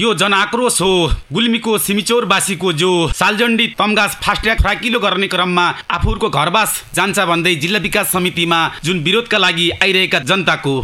यो जनआक्रोश हो। गुल्मीको सिमिचौरवासीको जो सालजण्डी तमगास फास्ट्याग फ्राकिलो गर्ने क्रममा आफूहरूको घरबास जान्छ भन्दै जिल्ला विकास समितिमा जुन विरोधका लागि आइरहेका जनताको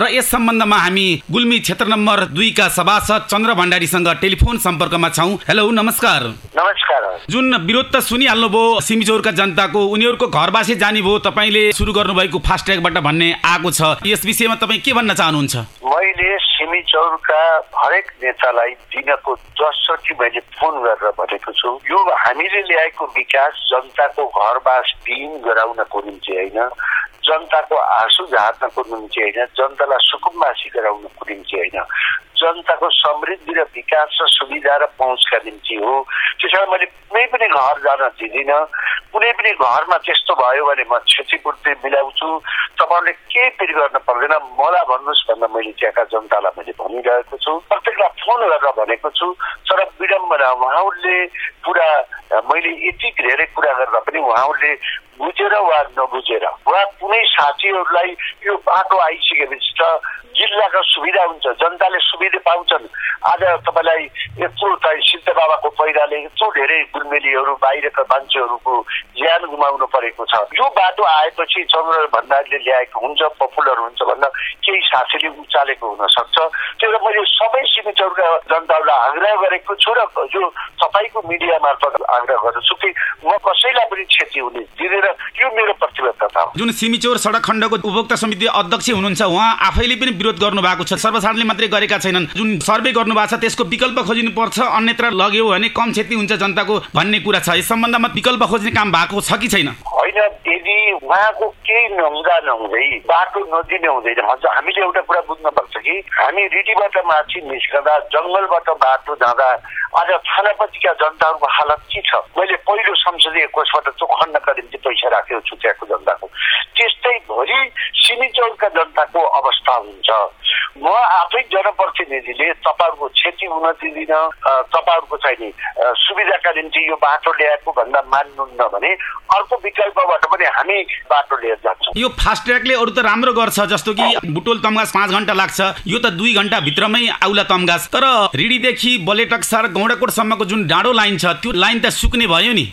र यस सम्बन्धमा हामी गुल्मी क्षेत्र नम्बर दुईका सभासद चन्द्र भण्डारीसँग टेलिफोन सम्पर्कमा छौँ। हेलो नमस्कार। नमस्कार। जुन विरोध त सुनिहाल्नुभयो सिमिचौरका जनताको उनीहरूको घरबासी जाने भयो तपाईँले सुरु गर्नुभएको फास्ट्यागबाट भन्ने आएको छ। यस विषयमा तपाईँ के भन्न चाहनुहुन्छ? मैले सिमिचौरका हरेक नेतालाई दिनको दसचोटि मैले फोन गरेर भनेको छु यो हामीले ल्याएको विकास जनताको घरबास दिन गराउनको निम्ति होइन। जनताको आँसु झार्नको निम्ति होइन। जनतालाई सुकुम्बासी गराउनको निम्ति होइन। जनताको समृद्धि र विकास र सुविधा र पहुँचका निम्ति हो। त्यसैले मैले कुनै पनि घर जान दिँदिनँ। कुनै पनि घरमा त्यस्तो भयो भने म क्षतिपूर्ति मिलाउँछु। तपाईँहरूले केही पनि गर्न पर्दैन। मलाई भन्नुहोस् भन्दा मैले त्यहाँका जनतालाई मैले भनिरहेको छु। प्रत्येकलाई फोन गरेर भनेको छु। तर विडम्बना उहाँहरूले पुरा मैले यति धेरै कुरा गर्दा पनि उहाँहरूले बुझेर वा नबुझेर वा कुनै साथीहरूलाई यो बाटो आइसकेपछि त जिल्लाका सुविधा हुन्छ जनताले सुविधा पाउँछन्। आज तपाईँलाई यत्रो चाहिँ सिद्ध बाबाको पहिराले यत्रो धेरै गुलमेलीहरू बाहिरका मान्छेहरूको ज्यान गुमाउनु परेको छ। यो बाटो आएपछि चन्द्र भण्डारीले ल्याएको हुन्छ पपुलर हुन्छ भन्दा केही साथीले उचालेको हुन सक्छ। त्यही भएर मैले सबै सिमिचौरका जनताहरूलाई आग्रह गरेको छु र यो तपाईँको मिडिया मार्फत आग्रह गर्दछु कि म कसैलाई पनि क्षति हुने दिँदैन। यो मेरो प्रतिबद्धता हो। जुन सिमिचौर सडक खण्डको उपभोक्ता समिति अध्यक्ष हुनुहुन्छ उहाँ आफैले पनि विरोध गर्नु भएको छ। सर्वसाधारणले मात्रै गरेका छैनन्। जुन सर्वे गर्नु भएको छ त्यसको विकल्प खोजिनु पर्छ अन्यत्र लग्यो भने कम क्षति हुन्छ जनताको भन्ने कुरा छ। यस सम्बन्धमा विकल्प खोज्ने काम भएको छ कि छैन? उहाँको केही नहुँदा नहुँदै बाटो नदिने हुँदैन हजुर हामीले एउटा कुरा बुझ्नुपर्छ कि हामी रिटीबाट माथि निस्कँदा जङ्गलबाट बाटो जाँदा आज थानापतिका जनताहरूको हालत के छ? मैले पहिलो संसदीय कोषबाट चोखण्डका निम्ति पैसा राखेको छु त्यहाँको जनताको। त्यस्तै भोलि सिमिचौरका जनताको अवस्था हुन्छ। म आफै जनप्रतिनिधिले तपाईँहरूको क्षति हुन दिँदिन तपाईँहरूको चाहिँ नि सुविधाका निम्ति यो बाटो ल्याएको भन्दा मान्नुहुन्न भने अर्को विकल्पबाट पनि हामी बाटो लिएर जान्छौँ। यो फास्ट ट्र्याकले अरू त राम्रो गर्छ जस्तो कि बुटोल तमगास पाँच घन्टा लाग्छ यो त दुई घन्टा भित्रमै आउला तमगास। तर रिडीदेखि बलेटक्सार गौडाकोटसम्मको जुन डाँडो लाइन छ त्यो लाइन त सुक्ने भयो नि?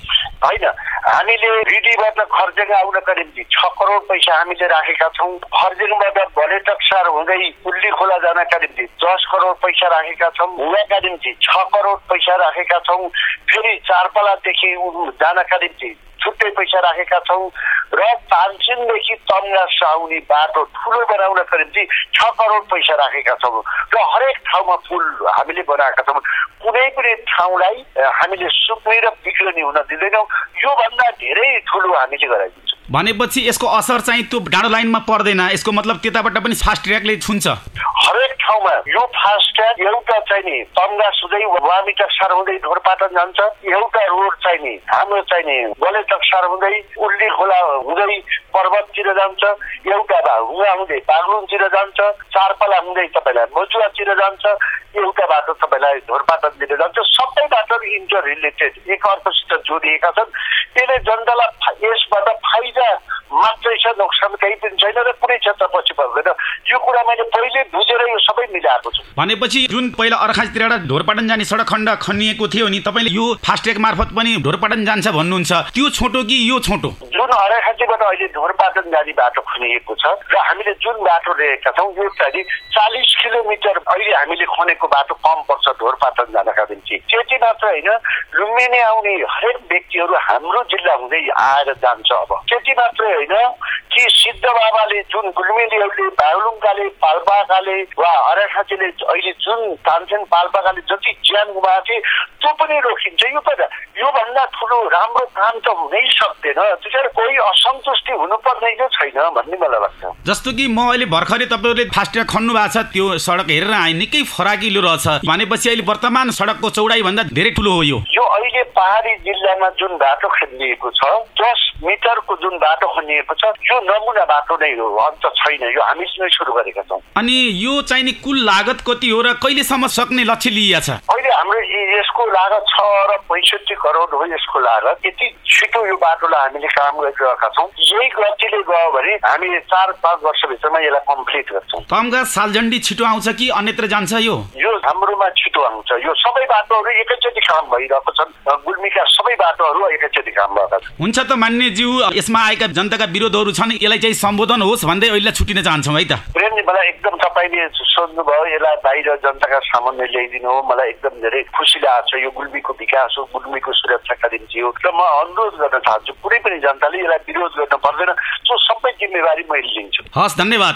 होइन हामीले रिडीबाट खर्जेगा आउनका निम्ति छ करोड पैसा हामीले राखेका छौँ। खर्जेङबाट बलेटक्सार हुँदै कुल्ली खोला जानका निम्ति दस करोड पैसा राखेका छौँ। हुवाका निम्ति छ करोड पैसा राखेका छौँ। फेरि चारपालादेखि जानका निम्ति छुट्टै पैसा राखेका छौँ र तानसिनदेखि तमगास आउने बाटो ठुलो बनाउनका निम्ति छ करोड पैसा राखेका छौँ र हरेक ठाउँमा पुल हामीले बनाएका छौँ। कुनै पनि ठाउँलाई हामीले सुक्ने र बिग्रने हुन दिँदैनौँ। योभन्दा धेरै ठुलो हामीले गराइदिन्छौँ। भनेपछि यसको असर चाहिँ त्यो डाँडो लाइनमा पर्दैन। यसको मतलब त्यताबाट पनि फास्ट ट्र्याकले छुन्छ। हरेक ठाउँमा यो फास्ट्याग एउटा चाहिँ नि तमगास हुँदै वामी टक्सार हुँदै ढोरपाटन जान्छ एउटा रोड चाहिँ नि हाम्रो चाहिँ नि गले टक्सार हुँदै उल्ली खोला हुँदै पर्वततिर जान्छ एउटा हुँगा हुँदै बागलुङतिर जान्छ चारपाला हुँदै तपाईँलाई मजुवातिर जान्छ एउटा बाटो तपाईँलाई ढोरपाटनतिर जान्छ। सबै बाटोहरू इन्टर रिलेटेड एक अर्कोसित जोडिएका छन्। त्यसले जनतालाई यसबाट फाइदा मात्रै छ नोक्सान केही पनि छैन र कुनै क्षेत्र पछि पर्दैन यो कुरा मैले पहिले बुझेर यो सबै मिलाएको छु। भनेपछि जुन पहिला अर्खाजतिरबाट ढोरपाटन जाने सडक खण्ड खनिएको थियो नि तपाईँले यो फास्ट्याग मार्फत पनि ढोरपाटन जान्छ भन्नुहुन्छ। त्यो छोटो कि यो छोटो? जुन अर्खाजीबाट अहिले ढोरपाटन जाने बाटो खनिएको छ र हामीले जुन बाटो लिएका छौँ यो चाहिँ चालिस किलोमिटर अहिले हामीले खनेको बाटो कम पर्छ ढोरपाटन जानका निम्ति। त्यति मात्र होइन लुम्बिनी आउने हरेक व्यक्तिहरू हाम्रो जिल्ला हुँदै आएर जान्छ अब। त्यति मात्रै होइन कि सिद्ध बाबाले जुन गुल्मेलीहरूले बागलुङकाले पाल्पाकाले वा अराखाँचीले अहिले जुन तानसेन पाल्पाकाले जति ज्यान गुमाएको थिए त्यो पनि रोकिन्छ। यो त योभन्दा ठुलो राम्रो काम त हुनै सक्दैन। त्यसरी कोही असन्तुष्टि हुनुपर्ने चाहिँ छैन भन्ने मलाई लाग्छ। जस्तो कि म अहिले भर्खरै तपाईँहरूले फास्ट्याग खन्नु भएको छ त्यो सडक हेरेर आएँ निकै फराकिलो रहेछ। भनेपछि अहिले वर्तमान सडकको चौडाइ भन्दा धेरै ठुलो हो यो। यो अहिले पहाडी जिल्लामा जुन बाटो खनिएको छ दस मिटरको जुन बाटो खनिएको छ यो नमुना बाटो नै हो अन्त छैन। यो हामी सुरु गरेका छौँ। अनि यो चाहिने कुल लागत कति हो र कहिलेसम्म सक्ने लक्ष्य लिइया छ? हाम्रो यसको लागत छ र पैँसठी करोड हो यसको लागत यति छिटो यो बाटोलाई हामीले काम गरिरहेका छौँ। यही गतिले गयो भने हामी चार पाँच वर्षभित्रमा यसलाई कम्प्लिट गर्छौँ। कमगा सालजण्डी छिटो आउँछ कि अन्यत्र जान्छ यो? यो हाम्रोमा छिटो आउँछ। यो सबै बाटोहरू एकैचोटि काम भइरहेको छन्। गुल्मीका सबै बाटोहरू एकैचोटि काम भएका छन् हुन्छ त मान्यज्यू यसमा आएका जनताका विरोधहरू छन् यसलाई चाहिँ सम्बोधन होस् भन्दै अहिले छुट्टिन चाहन्छौँ है त। प्रेमजी मलाई एकदम तपाईँले सोध्नुभयो यसलाई बाहिर जनताका सामान्य ल्याइदिनु हो मलाई एकदम धेरै खुसी लागेको छ यो गुल्मीको विकास हो गुल्मीको सुरक्षाका निम्ति हो। र म अनुरोध गर्न चाहन्छु कुनै पनि जनताले यसलाई विरोध गर्न पर्दैन सो सबै जिम्मेवारी मैले लिन्छु। हस् धन्यवाद।